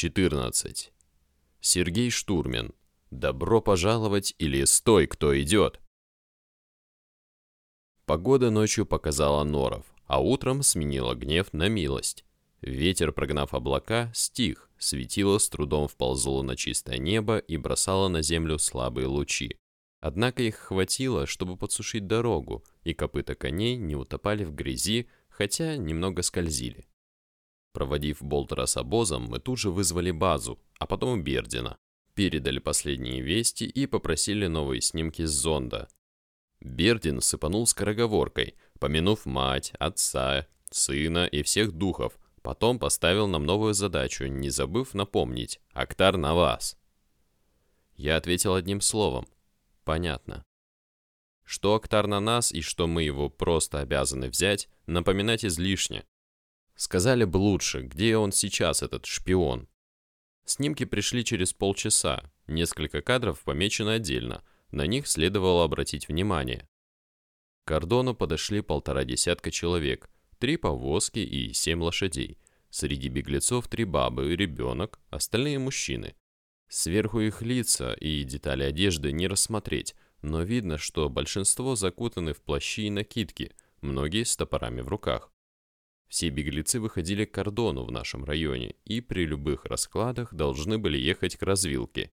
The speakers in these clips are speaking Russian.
14. Сергей Штурмин. Добро пожаловать или стой, кто идет. Погода ночью показала норов, а утром сменила гнев на милость. Ветер, прогнав облака, стих, светило с трудом вползло на чистое небо и бросало на землю слабые лучи. Однако их хватило, чтобы подсушить дорогу, и копыта коней не утопали в грязи, хотя немного скользили. Проводив Болтера с обозом, мы тут же вызвали базу, а потом Бердина. Передали последние вести и попросили новые снимки с зонда. Бердин сыпанул скороговоркой, помянув мать, отца, сына и всех духов, потом поставил нам новую задачу, не забыв напомнить «Актар на вас». Я ответил одним словом «Понятно». Что Актар на нас и что мы его просто обязаны взять, напоминать излишне. Сказали бы лучше, где он сейчас, этот шпион. Снимки пришли через полчаса, несколько кадров помечены отдельно, на них следовало обратить внимание. К кордону подошли полтора десятка человек, три повозки и семь лошадей. Среди беглецов три бабы и ребенок, остальные мужчины. Сверху их лица и детали одежды не рассмотреть, но видно, что большинство закутаны в плащи и накидки, многие с топорами в руках. Все беглецы выходили к кордону в нашем районе и при любых раскладах должны были ехать к развилке.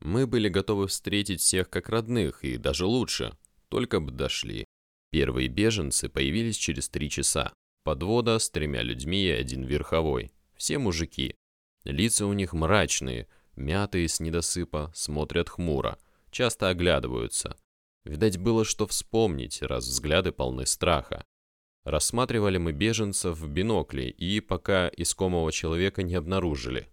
Мы были готовы встретить всех как родных и даже лучше, только бы дошли. Первые беженцы появились через три часа. Подвода с тремя людьми и один верховой. Все мужики. Лица у них мрачные, мятые с недосыпа, смотрят хмуро, часто оглядываются. Видать было, что вспомнить, раз взгляды полны страха. Рассматривали мы беженцев в бинокле и пока искомого человека не обнаружили.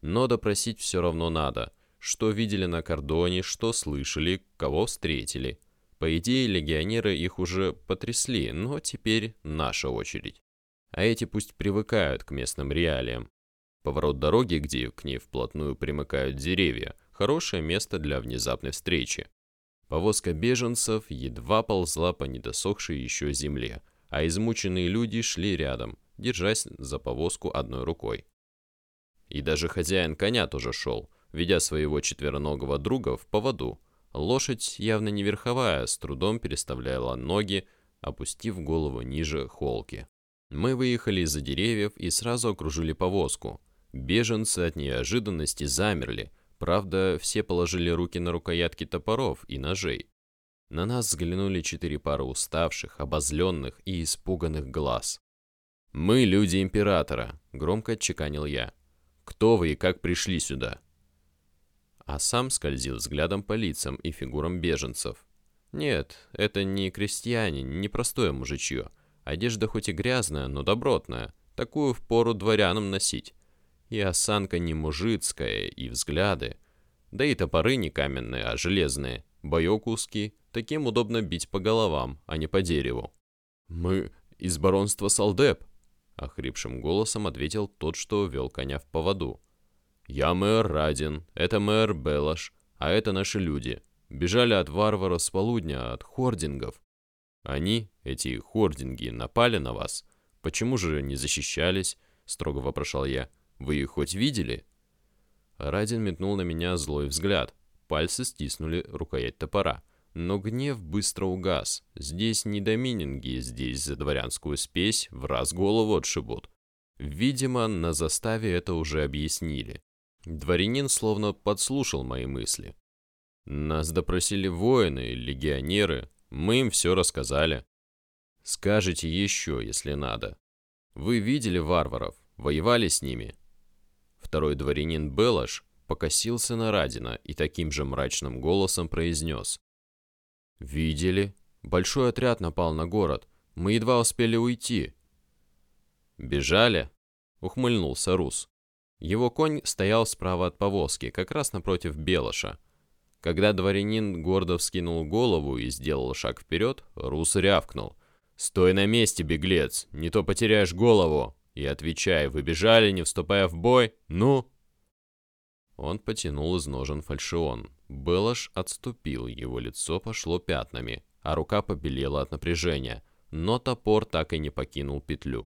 Но допросить все равно надо. Что видели на кордоне, что слышали, кого встретили. По идее, легионеры их уже потрясли, но теперь наша очередь. А эти пусть привыкают к местным реалиям. Поворот дороги, где к ней вплотную примыкают деревья, хорошее место для внезапной встречи. Повозка беженцев едва ползла по недосохшей еще земле – а измученные люди шли рядом, держась за повозку одной рукой. И даже хозяин коня тоже шел, ведя своего четвероногого друга в поводу. Лошадь, явно не верховая, с трудом переставляла ноги, опустив голову ниже холки. Мы выехали из-за деревьев и сразу окружили повозку. Беженцы от неожиданности замерли, правда, все положили руки на рукоятки топоров и ножей. На нас взглянули четыре пары уставших, обозленных и испуганных глаз. «Мы люди Императора», — громко отчеканил я. «Кто вы и как пришли сюда?» А сам скользил взглядом по лицам и фигурам беженцев. Нет, это не крестьяне, не простое мужичье. Одежда хоть и грязная, но добротная. Такую впору дворянам носить. И осанка не мужицкая, и взгляды. Да и топоры не каменные, а железные. Боек узкий, Таким удобно бить по головам, а не по дереву. «Мы из баронства Салдеп», — охрипшим голосом ответил тот, что вел коня в поводу. «Я мэр Радин, это мэр Белаш, а это наши люди. Бежали от варваров с полудня, от хордингов. Они, эти хординги, напали на вас. Почему же не защищались?» — строго вопрошал я. «Вы их хоть видели?» Радин метнул на меня злой взгляд. Пальцы стиснули рукоять топора. Но гнев быстро угас. Здесь не домининги, здесь за дворянскую спесь в раз голову отшибут. Видимо, на заставе это уже объяснили. Дворянин словно подслушал мои мысли. Нас допросили воины, легионеры, мы им все рассказали. Скажите еще, если надо. Вы видели варваров, воевали с ними? Второй дворянин Белаш покосился на Радина и таким же мрачным голосом произнес. «Видели. Большой отряд напал на город. Мы едва успели уйти». «Бежали?» — ухмыльнулся Рус. Его конь стоял справа от повозки, как раз напротив Белоша. Когда дворянин гордо вскинул голову и сделал шаг вперед, Рус рявкнул. «Стой на месте, беглец, не то потеряешь голову!» И отвечай, вы бежали, не вступая в бой? Ну?» Он потянул из ножен фальшион. Белош отступил, его лицо пошло пятнами, а рука побелела от напряжения, но топор так и не покинул петлю.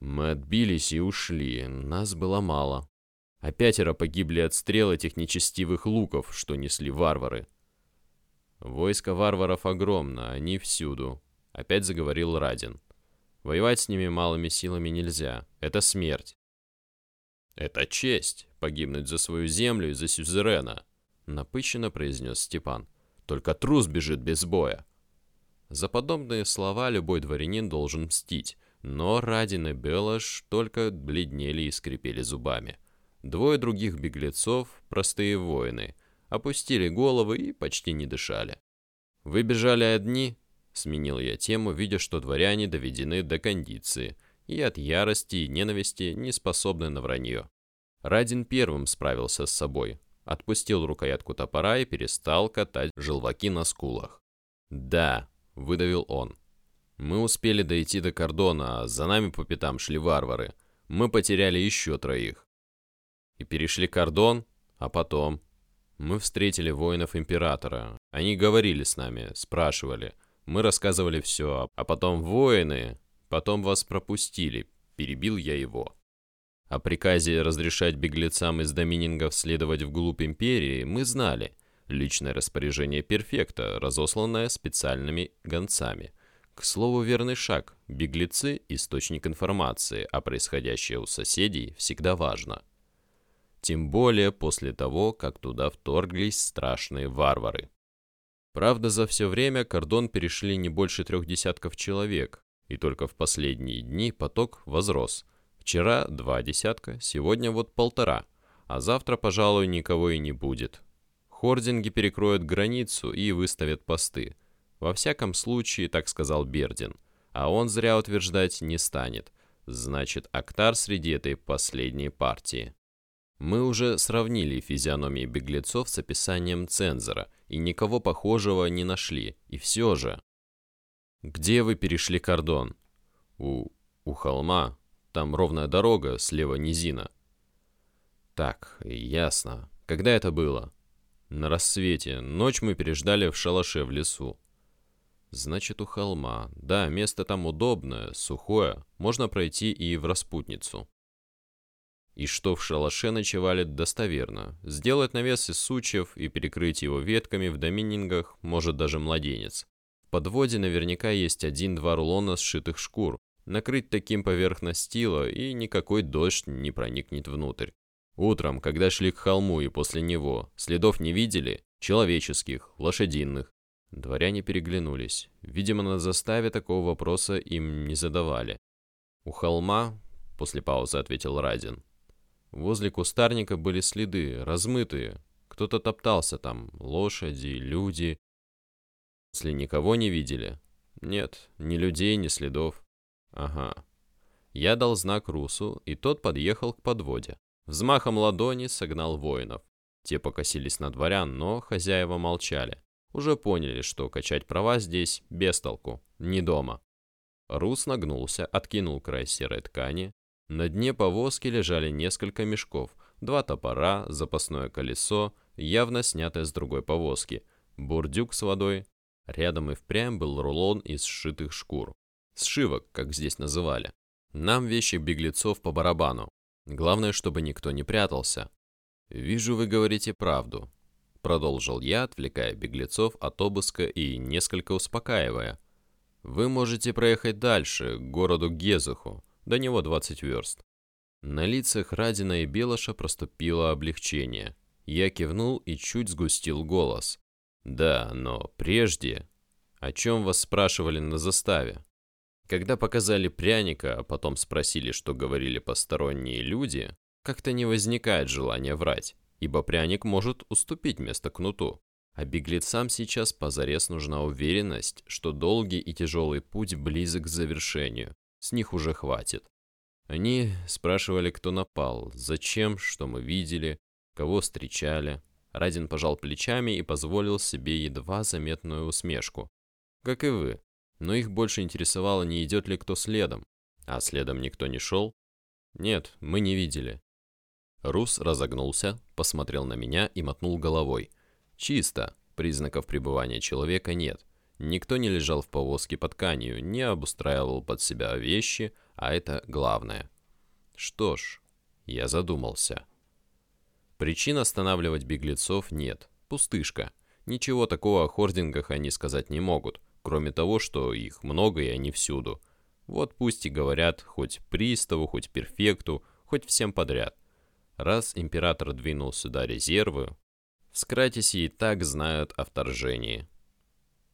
Мы отбились и ушли, нас было мало. а пятеро погибли от стрел этих нечестивых луков, что несли варвары. Войско варваров огромно, они всюду, опять заговорил Радин. Воевать с ними малыми силами нельзя, это смерть. Это честь, погибнуть за свою землю и за сюзерена, напыщенно произнес Степан. Только трус бежит без боя. За подобные слова любой дворянин должен мстить, но Радин и Белаш только бледнели и скрипели зубами. Двое других беглецов, простые воины, опустили головы и почти не дышали. «Вы бежали одни?» — сменил я тему, видя, что дворяне доведены до кондиции и от ярости и ненависти не способны на вранье. Радин первым справился с собой, отпустил рукоятку топора и перестал катать желваки на скулах. «Да», — выдавил он, — «мы успели дойти до кордона, а за нами по пятам шли варвары. Мы потеряли еще троих и перешли кордон, а потом... Мы встретили воинов Императора. Они говорили с нами, спрашивали. Мы рассказывали все, а потом воины... Потом вас пропустили. Перебил я его. О приказе разрешать беглецам из доминингов следовать вглубь Империи мы знали. Личное распоряжение перфекта, разосланное специальными гонцами. К слову, верный шаг. Беглецы – источник информации, а происходящее у соседей всегда важно. Тем более после того, как туда вторглись страшные варвары. Правда, за все время кордон перешли не больше трех десятков человек, и только в последние дни поток возрос. Вчера два десятка, сегодня вот полтора, а завтра, пожалуй, никого и не будет. Хординги перекроют границу и выставят посты. Во всяком случае, так сказал Бердин, а он зря утверждать не станет. Значит, Актар среди этой последней партии. Мы уже сравнили физиономии беглецов с описанием цензора, и никого похожего не нашли, и все же. «Где вы перешли кордон?» «У... у холма. Там ровная дорога, слева низина». «Так, ясно. Когда это было?» «На рассвете. Ночь мы переждали в шалаше в лесу». «Значит, у холма. Да, место там удобное, сухое. Можно пройти и в распутницу». И что в шалаше ночевали достоверно. Сделать навес из сучьев и перекрыть его ветками в доминингах может даже младенец. В подводе наверняка есть один-два рулона сшитых шкур. Накрыть таким поверхность стила, и никакой дождь не проникнет внутрь. Утром, когда шли к холму и после него, следов не видели? Человеческих, лошадиных. Дворяне переглянулись. Видимо, на заставе такого вопроса им не задавали. «У холма?» — после паузы ответил Радин. Возле кустарника были следы, размытые. Кто-то топтался там, лошади, люди. Если никого не видели? Нет, ни людей, ни следов. Ага. Я дал знак Русу, и тот подъехал к подводе. Взмахом ладони согнал воинов. Те покосились на дворян, но хозяева молчали. Уже поняли, что качать права здесь без толку, не дома. Рус нагнулся, откинул край серой ткани, на дне повозки лежали несколько мешков, два топора, запасное колесо, явно снятое с другой повозки, бурдюк с водой. Рядом и впрямь был рулон из сшитых шкур. Сшивок, как здесь называли. Нам вещи беглецов по барабану. Главное, чтобы никто не прятался. «Вижу, вы говорите правду», — продолжил я, отвлекая беглецов от обыска и несколько успокаивая. «Вы можете проехать дальше, к городу Гезуху. До него 20 верст. На лицах Радина и Белоша проступило облегчение. Я кивнул и чуть сгустил голос. «Да, но прежде...» «О чем вас спрашивали на заставе?» Когда показали пряника, а потом спросили, что говорили посторонние люди, как-то не возникает желания врать, ибо пряник может уступить место кнуту. А беглецам сейчас позарез нужна уверенность, что долгий и тяжелый путь близок к завершению, с них уже хватит. Они спрашивали, кто напал, зачем, что мы видели, кого встречали. Радин пожал плечами и позволил себе едва заметную усмешку. Как и вы. Но их больше интересовало, не идет ли кто следом. А следом никто не шел? Нет, мы не видели. Рус разогнулся, посмотрел на меня и мотнул головой. Чисто. Признаков пребывания человека нет. Никто не лежал в повозке под тканью, не обустраивал под себя вещи, а это главное. Что ж, я задумался. Причин останавливать беглецов нет. Пустышка. Ничего такого о хордингах они сказать не могут, кроме того, что их много и они всюду. Вот пусть и говорят хоть приставу, хоть перфекту, хоть всем подряд. Раз император двинул сюда резервы, в Скратисе и так знают о вторжении.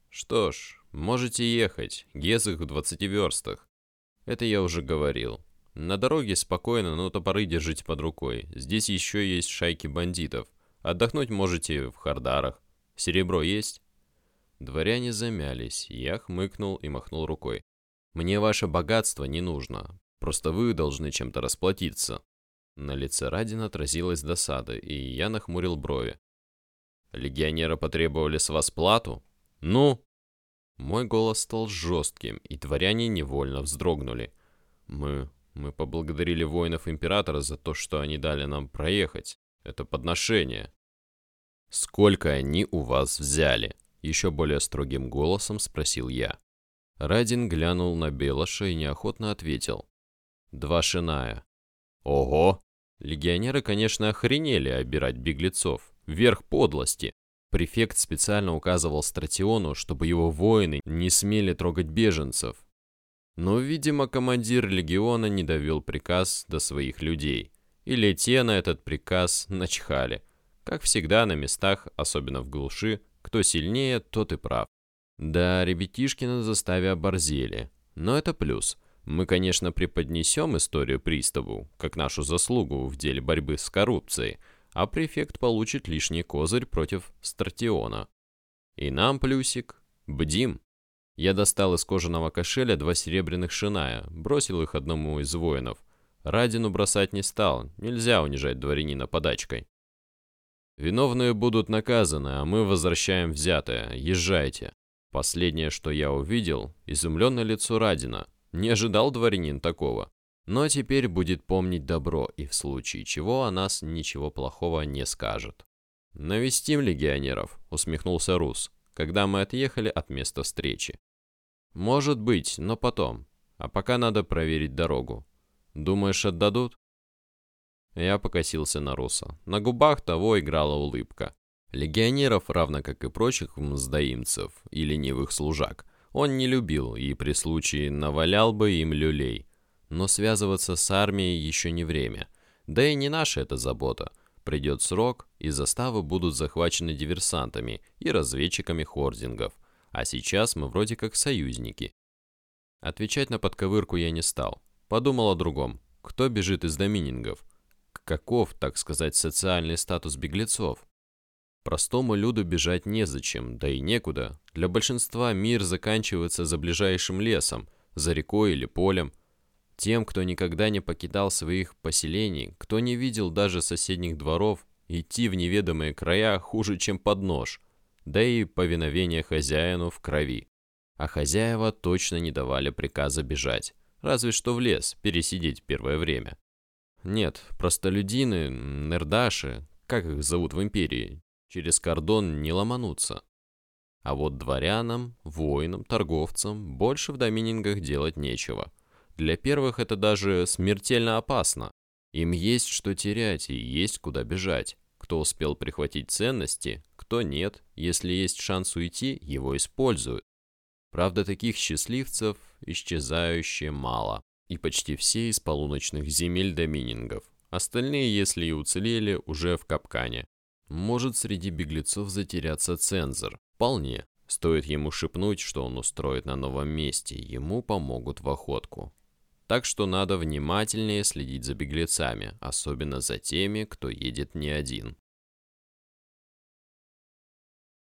Что ж, можете ехать, Гезых в 20 верстах. Это я уже говорил. На дороге спокойно, но топоры держите под рукой. Здесь еще есть шайки бандитов. Отдохнуть можете в Хардарах. Серебро есть?» Дворяне замялись, я хмыкнул и махнул рукой. «Мне ваше богатство не нужно. Просто вы должны чем-то расплатиться». На лице Радина отразилась досада, и я нахмурил брови. «Легионеры потребовали с вас плату? Ну?» Мой голос стал жестким, и дворяне невольно вздрогнули. «Мы мы поблагодарили воинов Императора за то, что они дали нам проехать. Это подношение. «Сколько они у вас взяли?» Еще более строгим голосом спросил я. Радин глянул на Белоша и неохотно ответил. «Два шиная». «Ого!» Легионеры, конечно, охренели обирать беглецов. Верх подлости. Префект специально указывал Стратиону, чтобы его воины не смели трогать беженцев, но, видимо, командир легиона не довел приказ до своих людей. Или те на этот приказ начхали. Как всегда на местах, особенно в глуши, кто сильнее, тот и прав. Да, ребятишки на заставе оборзели. Но это плюс. Мы, конечно, преподнесем историю приставу, как нашу заслугу в деле борьбы с коррупцией, а префект получит лишний козырь против Стратиона. И нам плюсик. Бдим. Я достал из кожаного кошеля два серебряных шиная, бросил их одному из воинов. Радину бросать не стал, нельзя унижать дворянина подачкой. Виновные будут наказаны, а мы возвращаем взятое, езжайте. Последнее, что я увидел, изумленное лицо Радина. Не ожидал дворянин такого. Но теперь будет помнить добро, и в случае чего о нас ничего плохого не скажет. «Навестим легионеров», — усмехнулся Рус, когда мы отъехали от места встречи. «Может быть, но потом. А пока надо проверить дорогу. Думаешь, отдадут?» Я покосился на Руса. На губах того играла улыбка. Легионеров, равно как и прочих мздоимцев и ленивых служак, он не любил и при случае навалял бы им люлей. Но связываться с армией еще не время. Да и не наша это забота. Придет срок, и заставы будут захвачены диверсантами и разведчиками хордингов – а сейчас мы вроде как союзники. Отвечать на подковырку я не стал. Подумал о другом. Кто бежит из доминингов? Каков, так сказать, социальный статус беглецов? Простому люду бежать незачем, да и некуда. Для большинства мир заканчивается за ближайшим лесом, за рекой или полем. Тем, кто никогда не покидал своих поселений, кто не видел даже соседних дворов, идти в неведомые края хуже, чем под нож – да и повиновение хозяину в крови. А хозяева точно не давали приказа бежать, разве что в лес пересидеть первое время. Нет, простолюдины, нердаши, как их зовут в империи, через кордон не ломанутся. А вот дворянам, воинам, торговцам больше в доминингах делать нечего. Для первых это даже смертельно опасно. Им есть что терять и есть куда бежать. Кто успел прихватить ценности, кто нет, если есть шанс уйти, его используют. Правда, таких счастливцев исчезающе мало, и почти все из полуночных земель доминингов. Остальные, если и уцелели, уже в капкане. Может среди беглецов затеряться цензор. Вполне. Стоит ему шепнуть, что он устроит на новом месте, ему помогут в охотку. Так что надо внимательнее следить за беглецами, особенно за теми, кто едет не один.